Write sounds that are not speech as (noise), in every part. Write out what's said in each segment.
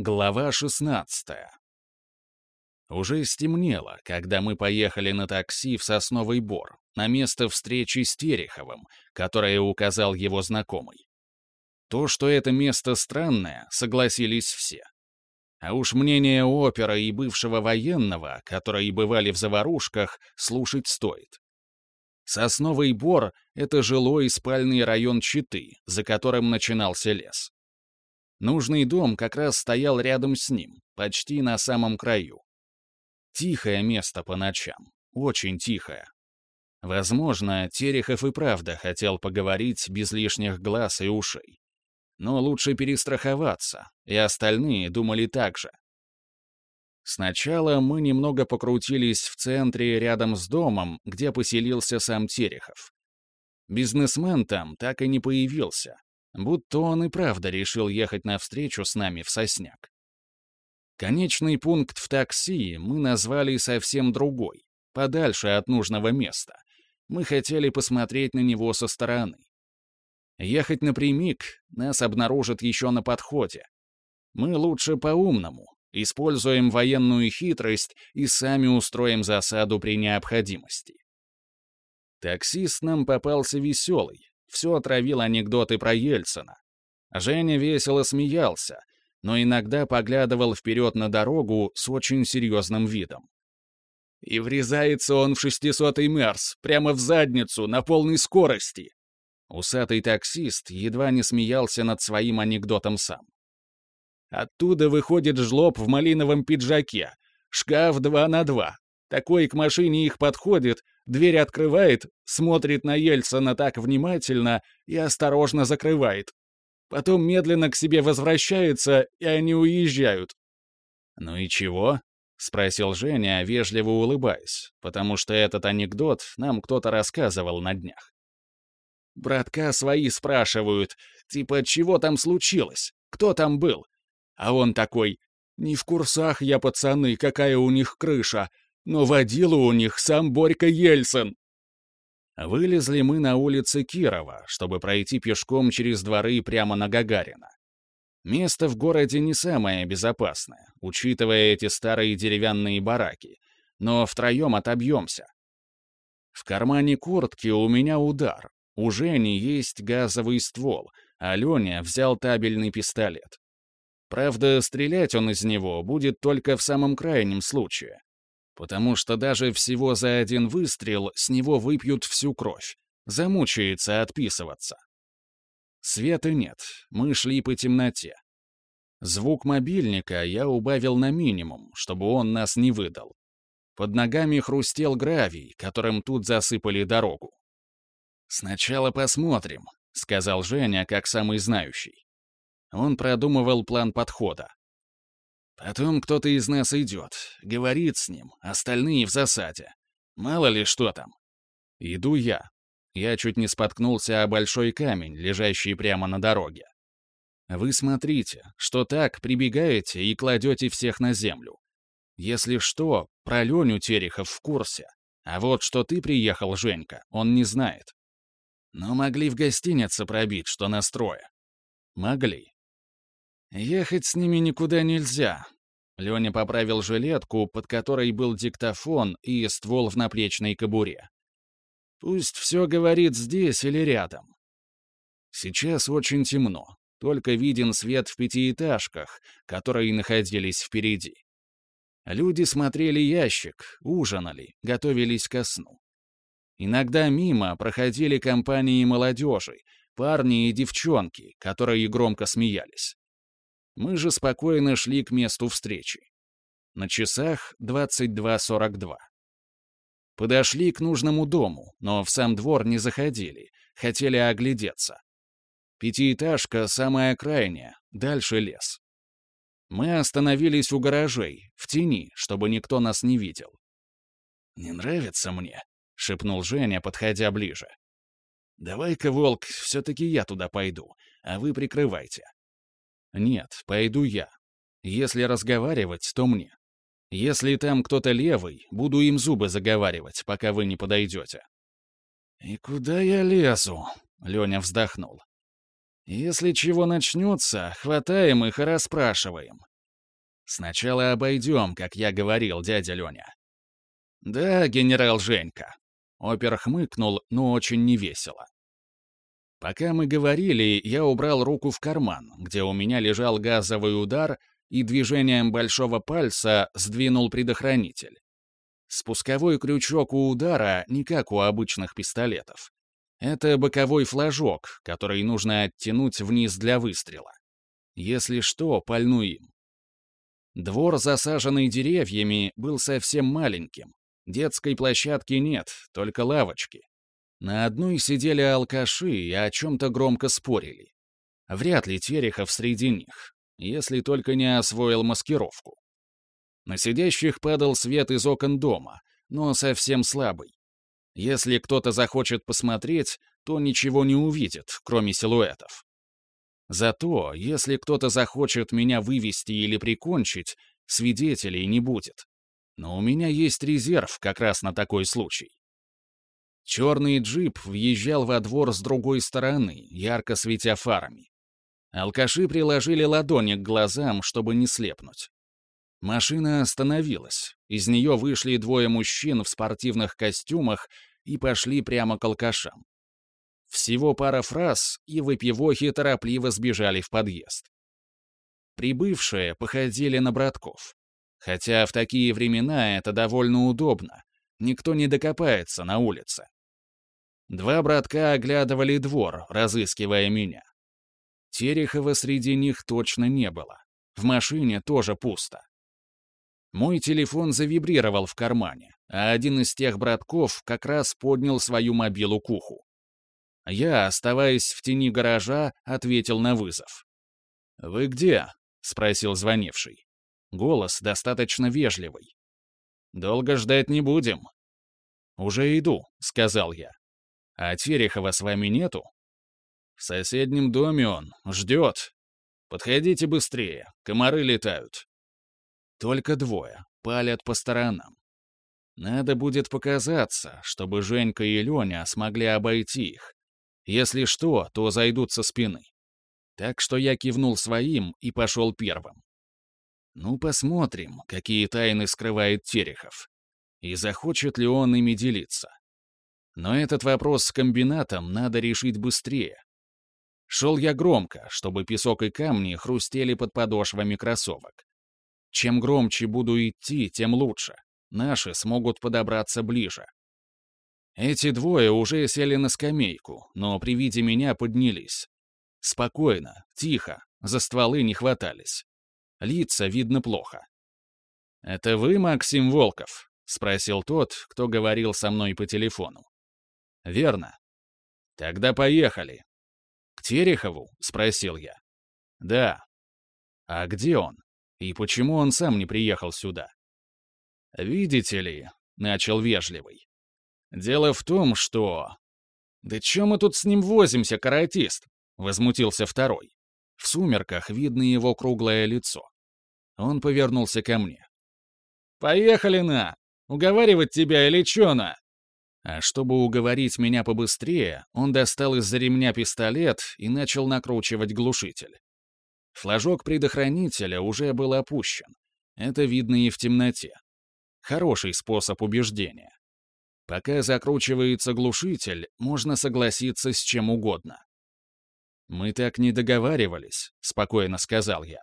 Глава 16 Уже стемнело, когда мы поехали на такси в Сосновый Бор, на место встречи с Тереховым, которое указал его знакомый. То, что это место странное, согласились все. А уж мнение опера и бывшего военного, которые бывали в заварушках, слушать стоит. Сосновый Бор — это жилой спальный район Читы, за которым начинался лес. Нужный дом как раз стоял рядом с ним, почти на самом краю. Тихое место по ночам, очень тихое. Возможно, Терехов и правда хотел поговорить без лишних глаз и ушей. Но лучше перестраховаться, и остальные думали так же. Сначала мы немного покрутились в центре рядом с домом, где поселился сам Терехов. Бизнесмен там так и не появился, будто он и правда решил ехать навстречу с нами в Сосняк. Конечный пункт в такси мы назвали совсем другой, подальше от нужного места. Мы хотели посмотреть на него со стороны. Ехать напрямик нас обнаружат еще на подходе. Мы лучше по-умному, используем военную хитрость и сами устроим засаду при необходимости. Таксист нам попался веселый, все отравил анекдоты про Ельцина. Женя весело смеялся, но иногда поглядывал вперед на дорогу с очень серьезным видом. И врезается он в шестисотый Мерс, прямо в задницу, на полной скорости. Усатый таксист едва не смеялся над своим анекдотом сам. Оттуда выходит жлоб в малиновом пиджаке, шкаф два на два. Такой к машине их подходит, дверь открывает, смотрит на Ельцина так внимательно и осторожно закрывает. Потом медленно к себе возвращается, и они уезжают. «Ну и чего?» — спросил Женя, вежливо улыбаясь, потому что этот анекдот нам кто-то рассказывал на днях. Братка свои спрашивают, типа, чего там случилось, кто там был? А он такой, не в курсах я, пацаны, какая у них крыша, но водила у них сам Борька Ельцин. Вылезли мы на улице Кирова, чтобы пройти пешком через дворы прямо на Гагарина. Место в городе не самое безопасное, учитывая эти старые деревянные бараки, но втроем отобьемся. В кармане куртки у меня удар. У Жени есть газовый ствол, а Леня взял табельный пистолет. Правда, стрелять он из него будет только в самом крайнем случае потому что даже всего за один выстрел с него выпьют всю кровь, замучается отписываться. Света нет, мы шли по темноте. Звук мобильника я убавил на минимум, чтобы он нас не выдал. Под ногами хрустел гравий, которым тут засыпали дорогу. «Сначала посмотрим», — сказал Женя, как самый знающий. Он продумывал план подхода. Потом кто-то из нас идет, говорит с ним, остальные в засаде. Мало ли что там. Иду я. Я чуть не споткнулся о большой камень, лежащий прямо на дороге. Вы смотрите, что так прибегаете и кладете всех на землю. Если что, про Леню Терехов в курсе. А вот что ты приехал, Женька, он не знает. Но могли в гостинице пробить, что настроя. Могли. Ехать с ними никуда нельзя. Леня поправил жилетку, под которой был диктофон и ствол в наплечной кобуре. Пусть все говорит здесь или рядом. Сейчас очень темно, только виден свет в пятиэтажках, которые находились впереди. Люди смотрели ящик, ужинали, готовились ко сну. Иногда мимо проходили компании молодежи, парни и девчонки, которые громко смеялись. Мы же спокойно шли к месту встречи. На часах 22.42. Подошли к нужному дому, но в сам двор не заходили, хотели оглядеться. Пятиэтажка самая крайняя, дальше лес. Мы остановились у гаражей, в тени, чтобы никто нас не видел. «Не нравится мне», — шепнул Женя, подходя ближе. «Давай-ка, Волк, все-таки я туда пойду, а вы прикрывайте. Нет, пойду я. Если разговаривать, то мне. Если там кто-то левый, буду им зубы заговаривать, пока вы не подойдете. «И куда я лезу?» — Леня вздохнул. «Если чего начнется, хватаем их и расспрашиваем. Сначала обойдем, как я говорил, дядя Леня. Да, генерал Женька. Опер хмыкнул, но очень невесело. Пока мы говорили, я убрал руку в карман, где у меня лежал газовый удар, и движением большого пальца сдвинул предохранитель. Спусковой крючок у удара не как у обычных пистолетов. Это боковой флажок, который нужно оттянуть вниз для выстрела. Если что, пальну им. Двор, засаженный деревьями, был совсем маленьким. Детской площадки нет, только лавочки. На одной сидели алкаши и о чем-то громко спорили. Вряд ли Терехов среди них, если только не освоил маскировку. На сидящих падал свет из окон дома, но совсем слабый. Если кто-то захочет посмотреть, то ничего не увидит, кроме силуэтов. Зато, если кто-то захочет меня вывести или прикончить, свидетелей не будет. Но у меня есть резерв как раз на такой случай. Черный джип въезжал во двор с другой стороны, ярко светя фарами. Алкаши приложили ладони к глазам, чтобы не слепнуть. Машина остановилась. Из нее вышли двое мужчин в спортивных костюмах и пошли прямо к алкашам. Всего пара фраз, и выпивохи торопливо сбежали в подъезд. Прибывшие походили на братков. Хотя в такие времена это довольно удобно. Никто не докопается на улице. Два братка оглядывали двор, разыскивая меня. Терехова среди них точно не было. В машине тоже пусто. Мой телефон завибрировал в кармане, а один из тех братков как раз поднял свою мобилу к уху. Я, оставаясь в тени гаража, ответил на вызов. «Вы где?» — спросил звонивший. Голос достаточно вежливый. «Долго ждать не будем». «Уже иду», — сказал я. А Терехова с вами нету? В соседнем доме он, ждет. Подходите быстрее, комары летают. Только двое, палят по сторонам. Надо будет показаться, чтобы Женька и Леня смогли обойти их. Если что, то зайдут со спины. Так что я кивнул своим и пошел первым. Ну, посмотрим, какие тайны скрывает Терехов. И захочет ли он ими делиться. Но этот вопрос с комбинатом надо решить быстрее. Шел я громко, чтобы песок и камни хрустели под подошвами кроссовок. Чем громче буду идти, тем лучше. Наши смогут подобраться ближе. Эти двое уже сели на скамейку, но при виде меня поднялись. Спокойно, тихо, за стволы не хватались. Лица видно плохо. «Это вы, Максим Волков?» — спросил тот, кто говорил со мной по телефону верно? Тогда поехали. К Терехову? Спросил я. Да. А где он? И почему он сам не приехал сюда? Видите ли, начал вежливый. Дело в том, что... Да чё мы тут с ним возимся, каратист? Возмутился второй. В сумерках видно его круглое лицо. Он повернулся ко мне. «Поехали на! Уговаривать тебя или чё на?» А чтобы уговорить меня побыстрее, он достал из-за ремня пистолет и начал накручивать глушитель. Флажок предохранителя уже был опущен. Это видно и в темноте. Хороший способ убеждения. Пока закручивается глушитель, можно согласиться с чем угодно. «Мы так не договаривались», — спокойно сказал я.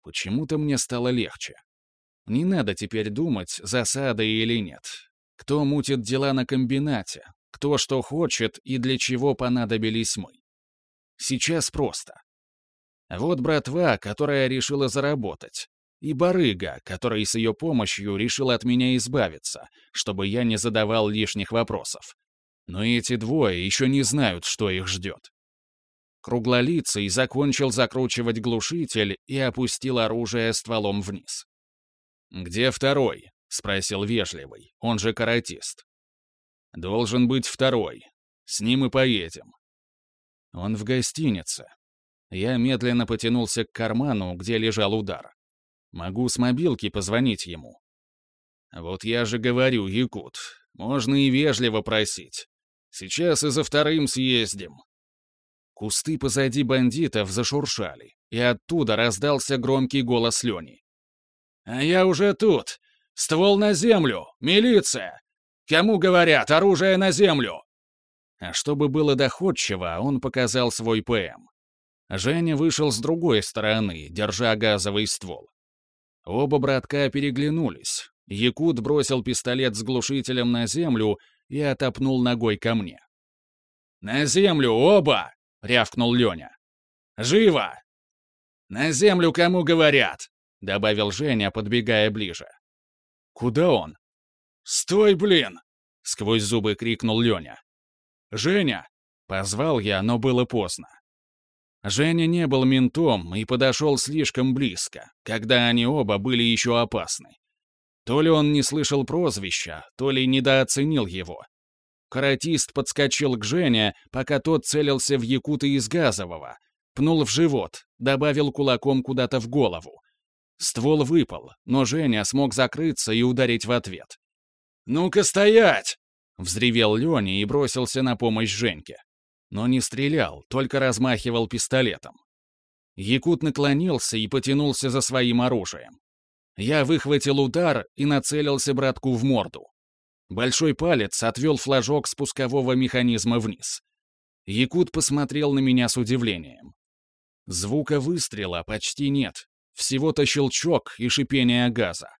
Почему-то мне стало легче. Не надо теперь думать, засада или нет. Кто мутит дела на комбинате, кто что хочет и для чего понадобились мы. Сейчас просто. Вот братва, которая решила заработать, и барыга, который с ее помощью решил от меня избавиться, чтобы я не задавал лишних вопросов. Но эти двое еще не знают, что их ждет. Круглолицый закончил закручивать глушитель и опустил оружие стволом вниз. «Где второй?» — спросил вежливый, он же каратист. «Должен быть второй. С ним и поедем». «Он в гостинице». Я медленно потянулся к карману, где лежал удар. Могу с мобилки позвонить ему. «Вот я же говорю, Якут, можно и вежливо просить. Сейчас и за вторым съездим». Кусты позади бандитов зашуршали, и оттуда раздался громкий голос Лени. «А я уже тут! Ствол на землю! Милиция! Кому говорят, оружие на землю!» А чтобы было доходчиво, он показал свой ПМ. Женя вышел с другой стороны, держа газовый ствол. Оба братка переглянулись. Якут бросил пистолет с глушителем на землю и отопнул ногой ко мне. «На землю, оба!» — рявкнул Леня. «Живо!» «На землю кому говорят!» — добавил Женя, подбегая ближе. «Куда он?» «Стой, блин!» — сквозь зубы крикнул Леня. «Женя!» — позвал я, но было поздно. Женя не был ментом и подошел слишком близко, когда они оба были еще опасны. То ли он не слышал прозвища, то ли недооценил его. Каратист подскочил к Жене, пока тот целился в Якута из газового, пнул в живот, добавил кулаком куда-то в голову. Ствол выпал, но Женя смог закрыться и ударить в ответ. «Ну-ка стоять!» — взревел Леня и бросился на помощь Женьке но не стрелял, только размахивал пистолетом. Якут наклонился и потянулся за своим оружием. Я выхватил удар и нацелился братку в морду. Большой палец отвел флажок спускового механизма вниз. Якут посмотрел на меня с удивлением. Звука выстрела почти нет, всего-то щелчок и шипение газа.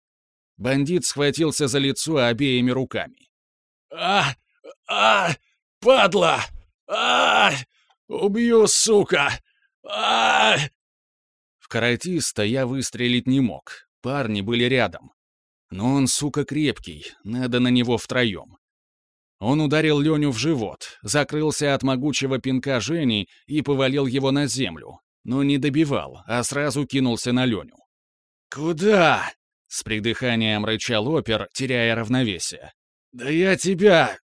Бандит схватился за лицо обеими руками. «А! А! Падла!» а Убью, сука! а В каратиста я выстрелить не мог. Парни были рядом. Но он, сука, крепкий, надо на него втроем. Он ударил Леню в живот, закрылся от могучего пинка Жени и повалил его на землю, но не добивал, а сразу кинулся на Леню. «Куда?» — с придыханием рычал опер, теряя равновесие. «Да я тебя...»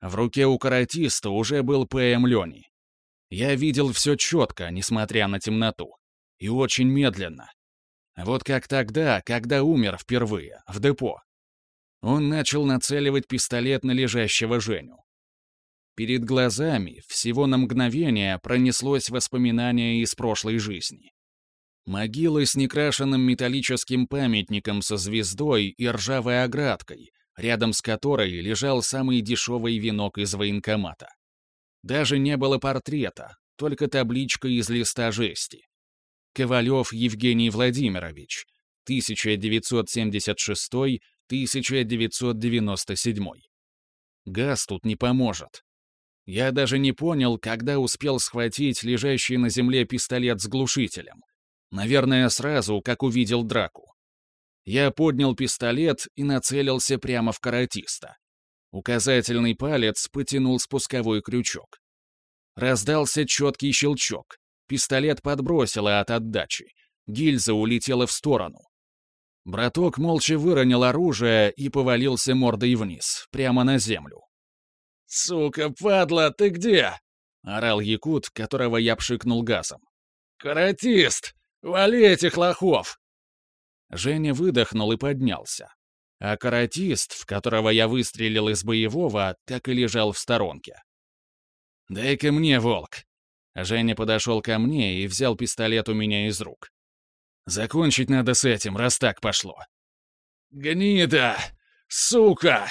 В руке у каратиста уже был ПМ Лени. Я видел все четко, несмотря на темноту. И очень медленно. Вот как тогда, когда умер впервые, в депо. Он начал нацеливать пистолет на лежащего Женю. Перед глазами всего на мгновение пронеслось воспоминание из прошлой жизни. Могилы с некрашенным металлическим памятником со звездой и ржавой оградкой, рядом с которой лежал самый дешевый венок из военкомата. Даже не было портрета, только табличка из листа жести. Ковалев Евгений Владимирович, 1976-1997. Газ тут не поможет. Я даже не понял, когда успел схватить лежащий на земле пистолет с глушителем. Наверное, сразу, как увидел драку. Я поднял пистолет и нацелился прямо в каратиста. Указательный палец потянул спусковой крючок. Раздался четкий щелчок. Пистолет подбросило от отдачи. Гильза улетела в сторону. Браток молча выронил оружие и повалился мордой вниз, прямо на землю. «Сука, падла, ты где?» — орал якут, которого я пшикнул газом. «Каратист! Вали этих лохов!» Женя выдохнул и поднялся. А каратист, в которого я выстрелил из боевого, так и лежал в сторонке. «Дай-ка мне, волк!» Женя подошел ко мне и взял пистолет у меня из рук. «Закончить надо с этим, раз так пошло». «Гнида! Сука!»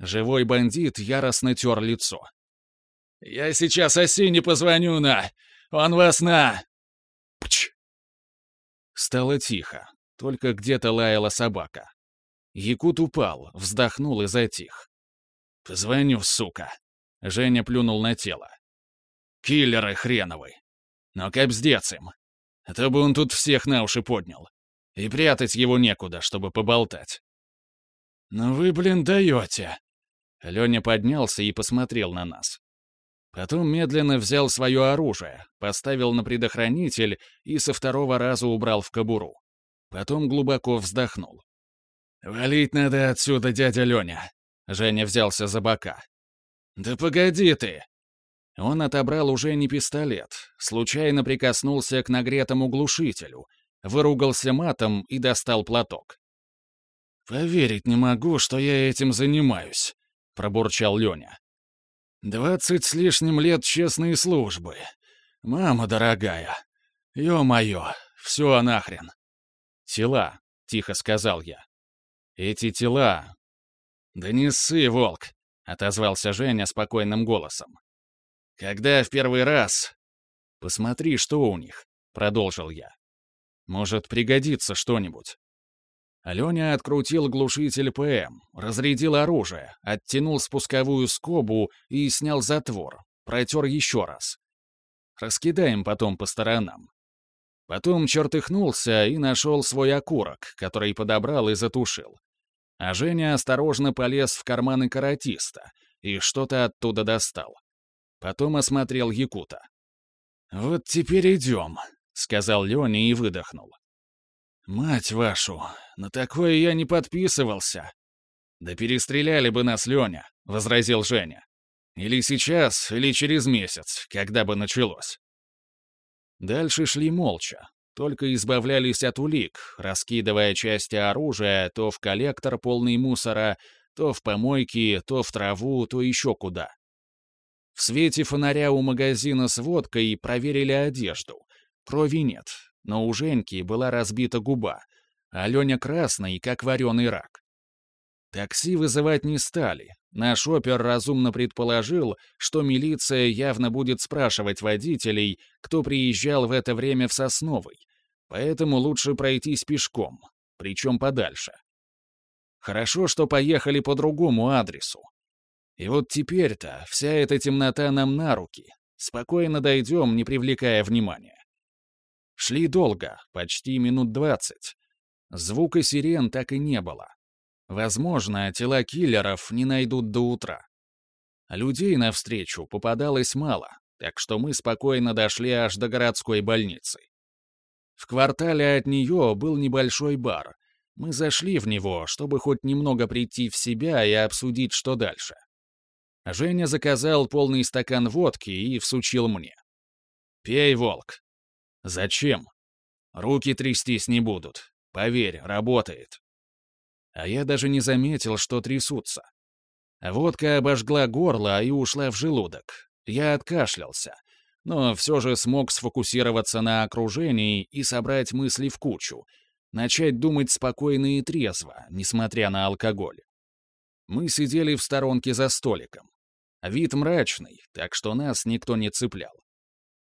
Живой бандит яростно тер лицо. «Я сейчас Осине позвоню на! Он вас на!» Пч! Стало тихо. Только где-то лаяла собака. Якут упал, вздохнул и затих. «Позвоню, сука!» Женя плюнул на тело. «Киллеры хреновы! Но капздец им! А то бы он тут всех на уши поднял. И прятать его некуда, чтобы поболтать». «Ну вы, блин, даете!» Леня поднялся и посмотрел на нас. Потом медленно взял свое оружие, поставил на предохранитель и со второго раза убрал в кобуру. Потом глубоко вздохнул. «Валить надо отсюда, дядя Леня!» Женя взялся за бока. «Да погоди ты!» Он отобрал уже не пистолет, случайно прикоснулся к нагретому глушителю, выругался матом и достал платок. «Поверить не могу, что я этим занимаюсь», — пробурчал Леня. «Двадцать с лишним лет честной службы. Мама дорогая. Ё-моё, всё нахрен. Тела. тихо сказал я. «Эти тела...» «Да не ссы, волк!» — отозвался Женя спокойным голосом. «Когда в первый раз...» «Посмотри, что у них», — продолжил я. «Может, пригодится что-нибудь». Аленя открутил глушитель ПМ, разрядил оружие, оттянул спусковую скобу и снял затвор, протер еще раз. Раскидаем потом по сторонам. Потом чертыхнулся и нашел свой окурок, который подобрал и затушил. А Женя осторожно полез в карманы каратиста и что-то оттуда достал. Потом осмотрел Якута. «Вот теперь идем», — сказал Леня и выдохнул. «Мать вашу, на такое я не подписывался». «Да перестреляли бы нас, Леня», — возразил Женя. «Или сейчас, или через месяц, когда бы началось». Дальше шли молча, только избавлялись от улик, раскидывая части оружия то в коллектор полный мусора, то в помойки, то в траву, то еще куда. В свете фонаря у магазина с водкой проверили одежду. Крови нет, но у Женьки была разбита губа, а Леня красный, как вареный рак. Такси вызывать не стали. Наш опер разумно предположил, что милиция явно будет спрашивать водителей, кто приезжал в это время в Сосновый, поэтому лучше пройтись пешком, причем подальше. Хорошо, что поехали по другому адресу. И вот теперь-то вся эта темнота нам на руки. Спокойно дойдем, не привлекая внимания. Шли долго, почти минут двадцать. Звука сирен так и не было. Возможно, тела киллеров не найдут до утра. Людей навстречу попадалось мало, так что мы спокойно дошли аж до городской больницы. В квартале от нее был небольшой бар. Мы зашли в него, чтобы хоть немного прийти в себя и обсудить, что дальше. Женя заказал полный стакан водки и всучил мне. «Пей, волк», Зачем? Руки трястись не будут. Поверь, работает. А я даже не заметил, что трясутся. Водка обожгла горло и ушла в желудок. Я откашлялся, но все же смог сфокусироваться на окружении и собрать мысли в кучу, начать думать спокойно и трезво, несмотря на алкоголь. Мы сидели в сторонке за столиком. Вид мрачный, так что нас никто не цеплял.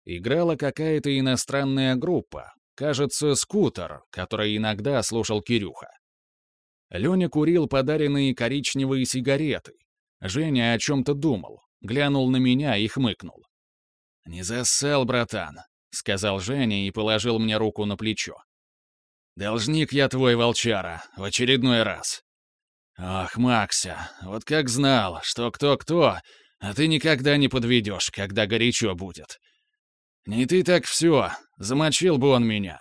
Играла какая-то иностранная группа, кажется, скутер, который иногда слушал Кирюха. Леня курил подаренные коричневые сигареты. Женя о чем-то думал, глянул на меня и хмыкнул. «Не зассал, братан», — сказал Женя и положил мне руку на плечо. «Должник я твой, волчара, в очередной раз». «Ах, Макся, вот как знал, что кто-кто, а ты никогда не подведешь, когда горячо будет. «Не ты так все, замочил бы он меня».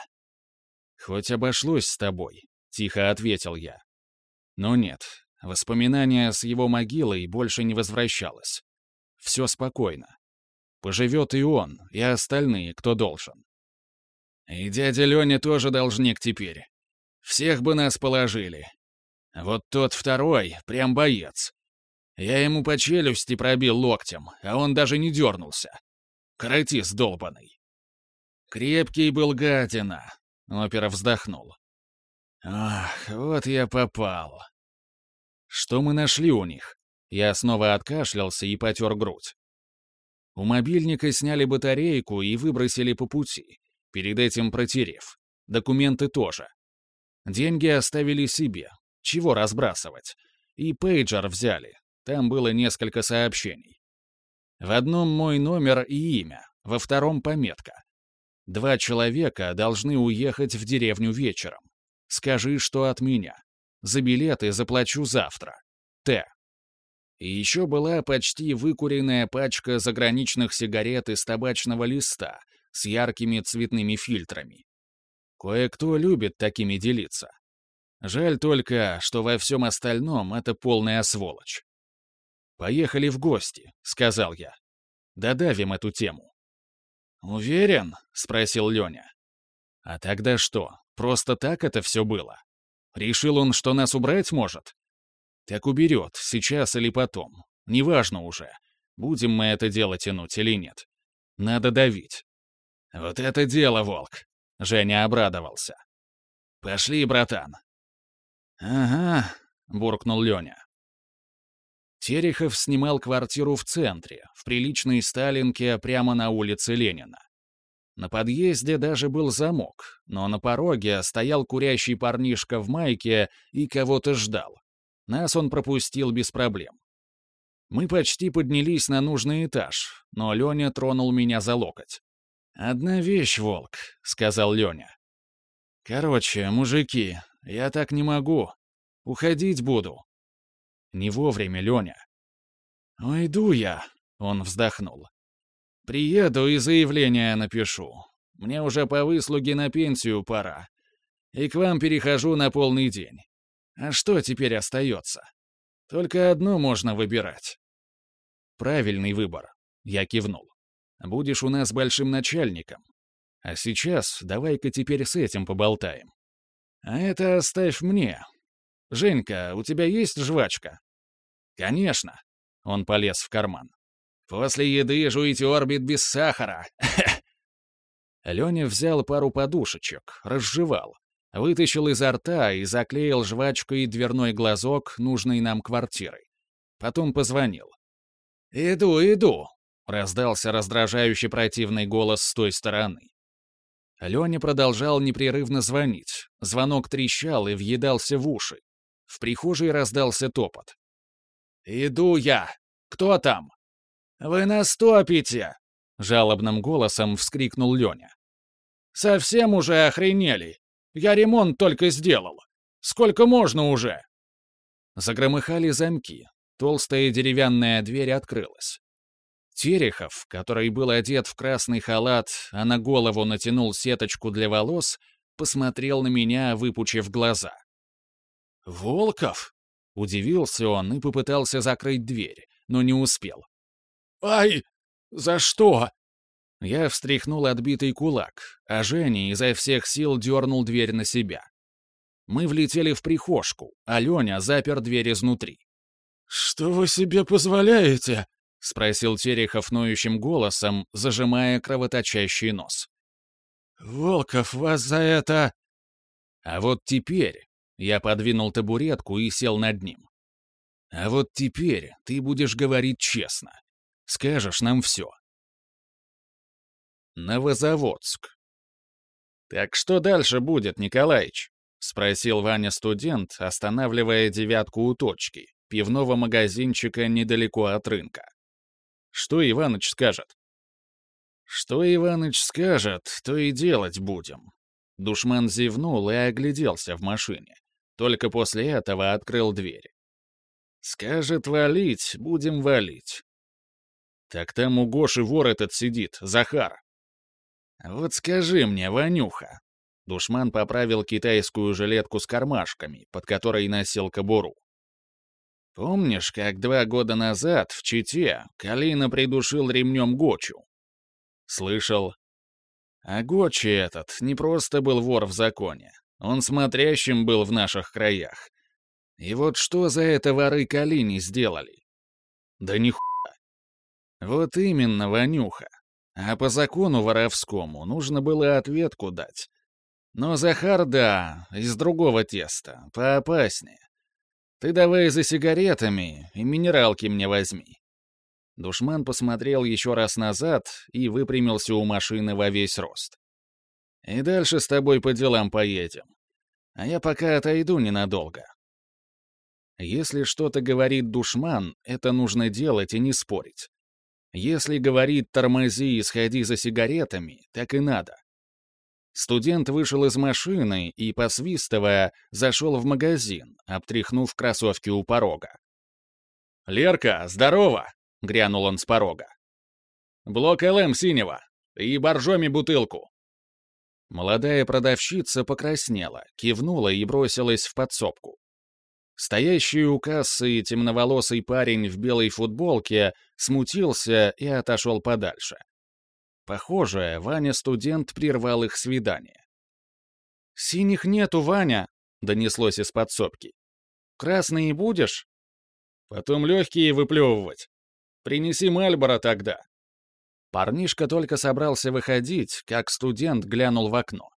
«Хоть обошлось с тобой», — тихо ответил я. Но нет, воспоминания с его могилой больше не возвращалось. Все спокойно. Поживет и он, и остальные, кто должен. И дядя Леня тоже должник теперь. Всех бы нас положили. Вот тот второй, прям боец. Я ему по челюсти пробил локтем, а он даже не дернулся. Каратист долбаный. Крепкий был гадина. Опера вздохнул. Ах, вот я попал. Что мы нашли у них? Я снова откашлялся и потер грудь. У мобильника сняли батарейку и выбросили по пути, перед этим протерев. Документы тоже. Деньги оставили себе. Чего разбрасывать? И пейджер взяли. Там было несколько сообщений. В одном мой номер и имя, во втором пометка. Два человека должны уехать в деревню вечером. Скажи, что от меня. За билеты заплачу завтра. Т. И еще была почти выкуренная пачка заграничных сигарет из табачного листа с яркими цветными фильтрами. Кое-кто любит такими делиться. Жаль только, что во всем остальном это полная сволочь. «Поехали в гости», — сказал я. «Додавим эту тему». «Уверен?» — спросил Леня. «А тогда что, просто так это все было? Решил он, что нас убрать может?» «Так уберет, сейчас или потом. Неважно уже, будем мы это дело тянуть или нет. Надо давить». «Вот это дело, Волк!» — Женя обрадовался. «Пошли, братан, «Ага», — буркнул Леня. Терехов снимал квартиру в центре, в приличной Сталинке прямо на улице Ленина. На подъезде даже был замок, но на пороге стоял курящий парнишка в майке и кого-то ждал. Нас он пропустил без проблем. Мы почти поднялись на нужный этаж, но Леня тронул меня за локоть. «Одна вещь, Волк», — сказал Леня. «Короче, мужики, я так не могу. Уходить буду». Не вовремя, Леня. «Уйду я», — он вздохнул. «Приеду и заявление напишу. Мне уже по выслуге на пенсию пора. И к вам перехожу на полный день. А что теперь остается? Только одно можно выбирать». «Правильный выбор», — я кивнул. «Будешь у нас большим начальником. А сейчас давай-ка теперь с этим поболтаем. А это оставь мне. Женька, у тебя есть жвачка? Конечно. Он полез в карман. После еды жуйте орбит без сахара. (laughs) Леня взял пару подушечек, разжевал, вытащил изо рта и заклеил жвачкой дверной глазок нужной нам квартиры. Потом позвонил. «Иду, иду!» — раздался раздражающий противный голос с той стороны. Леня продолжал непрерывно звонить. Звонок трещал и въедался в уши. В прихожей раздался топот. «Иду я! Кто там?» «Вы нас топите!» — жалобным голосом вскрикнул Леня. «Совсем уже охренели! Я ремонт только сделал! Сколько можно уже?» Загромыхали замки. Толстая деревянная дверь открылась. Терехов, который был одет в красный халат, а на голову натянул сеточку для волос, посмотрел на меня, выпучив глаза. «Волков?» — удивился он и попытался закрыть дверь, но не успел. «Ай! За что?» Я встряхнул отбитый кулак, а Женя изо всех сил дернул дверь на себя. Мы влетели в прихожку, а Леня запер дверь изнутри. «Что вы себе позволяете?» — спросил Терехов ноющим голосом, зажимая кровоточащий нос. «Волков, вас за это...» «А вот теперь...» — я подвинул табуретку и сел над ним. «А вот теперь ты будешь говорить честно. Скажешь нам все». Новозаводск. «Так что дальше будет, Николаич?» — спросил Ваня-студент, останавливая девятку у точки, пивного магазинчика недалеко от рынка. Что Иваныч скажет? Что Иваныч скажет, то и делать будем. Душман зевнул и огляделся в машине. Только после этого открыл дверь. Скажет валить, будем валить. Так там у Гоши вор этот сидит, Захар. Вот скажи мне, Ванюха. Душман поправил китайскую жилетку с кармашками, под которой носил кобуру. Помнишь, как два года назад в Чите Калина придушил ремнем Гочу? Слышал. А Гочи этот не просто был вор в законе. Он смотрящим был в наших краях. И вот что за это воры Калине сделали? Да нихуя. Вот именно, Ванюха. А по закону воровскому нужно было ответку дать. Но Захар, да, из другого теста, поопаснее. Ты давай за сигаретами и минералки мне возьми». Душман посмотрел еще раз назад и выпрямился у машины во весь рост. «И дальше с тобой по делам поедем. А я пока отойду ненадолго». Если что-то говорит душман, это нужно делать и не спорить. Если говорит «тормози и сходи за сигаретами», так и надо. Студент вышел из машины и, посвистывая, зашел в магазин, обтряхнув кроссовки у порога. «Лерка, здорово!» — грянул он с порога. «Блок ЛМ синего и боржоми бутылку». Молодая продавщица покраснела, кивнула и бросилась в подсобку. Стоящий у кассы темноволосый парень в белой футболке смутился и отошел подальше. Похоже, Ваня-студент прервал их свидание. «Синих нету, Ваня!» — донеслось из подсобки. «Красные будешь?» «Потом легкие выплевывать. Принеси Мальборо тогда». Парнишка только собрался выходить, как студент глянул в окно.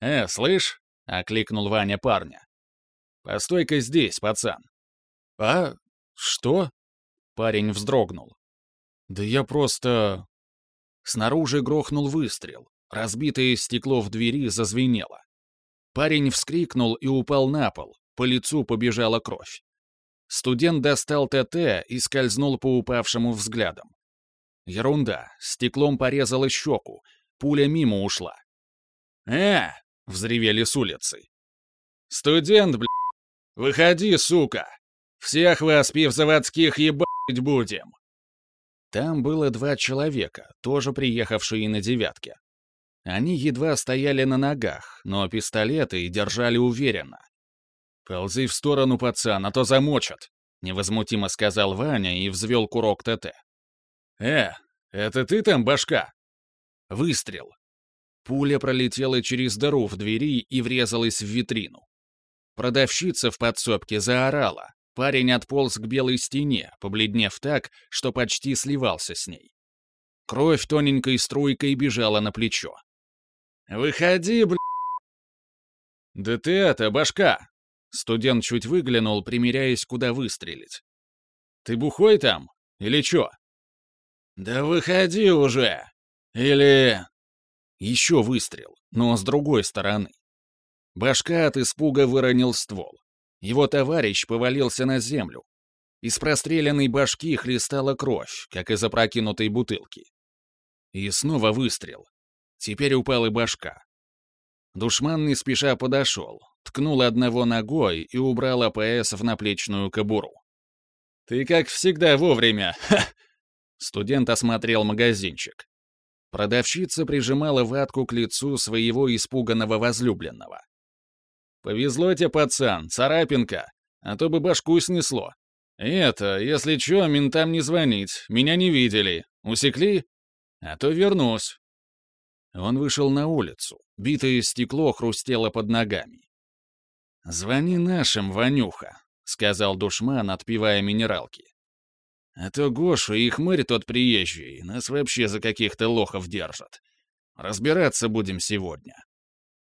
«Э, слышь?» — окликнул Ваня парня. Постой-ка здесь, пацан». «А? Что?» Парень вздрогнул. «Да я просто...» Снаружи грохнул выстрел. Разбитое стекло в двери зазвенело. Парень вскрикнул и упал на пол. По лицу побежала кровь. Студент достал ТТ и скользнул по упавшему взглядам. Ерунда, стеклом порезала щеку, пуля мимо ушла. «Э!» — взревели с улицы. «Студент, бля! Выходи, сука! Всех вас, пивзаводских, ебать будем!» Там было два человека, тоже приехавшие на девятке. Они едва стояли на ногах, но пистолеты держали уверенно. «Ползи в сторону, пацан, а то замочат», — невозмутимо сказал Ваня и взвел курок ТТ. «Э, это ты там, башка?» Выстрел. Пуля пролетела через дыру в двери и врезалась в витрину. Продавщица в подсобке заорала. Парень отполз к белой стене, побледнев так, что почти сливался с ней. Кровь тоненькой струйкой бежала на плечо. «Выходи, бля...» «Да ты это, башка!» Студент чуть выглянул, примеряясь, куда выстрелить. «Ты бухой там? Или чё?» «Да выходи уже! Или...» Еще выстрел, но с другой стороны. Башка от испуга выронил ствол. Его товарищ повалился на землю. Из простреленной башки хлестала кровь, как из опрокинутой бутылки. И снова выстрел. Теперь упала и башка. Душман не спеша подошел, ткнул одного ногой и убрал АПС в наплечную кобуру. «Ты как всегда вовремя! Ха!» Студент осмотрел магазинчик. Продавщица прижимала ватку к лицу своего испуганного возлюбленного. «Повезло тебе, пацан, царапинка, а то бы башку снесло. И это, если чё, ментам не звонить, меня не видели. Усекли? А то вернусь». Он вышел на улицу. Битое стекло хрустело под ногами. «Звони нашим, Ванюха», — сказал душман, отпивая минералки. «А то Гоша и хмырь тот приезжий нас вообще за каких-то лохов держат. Разбираться будем сегодня».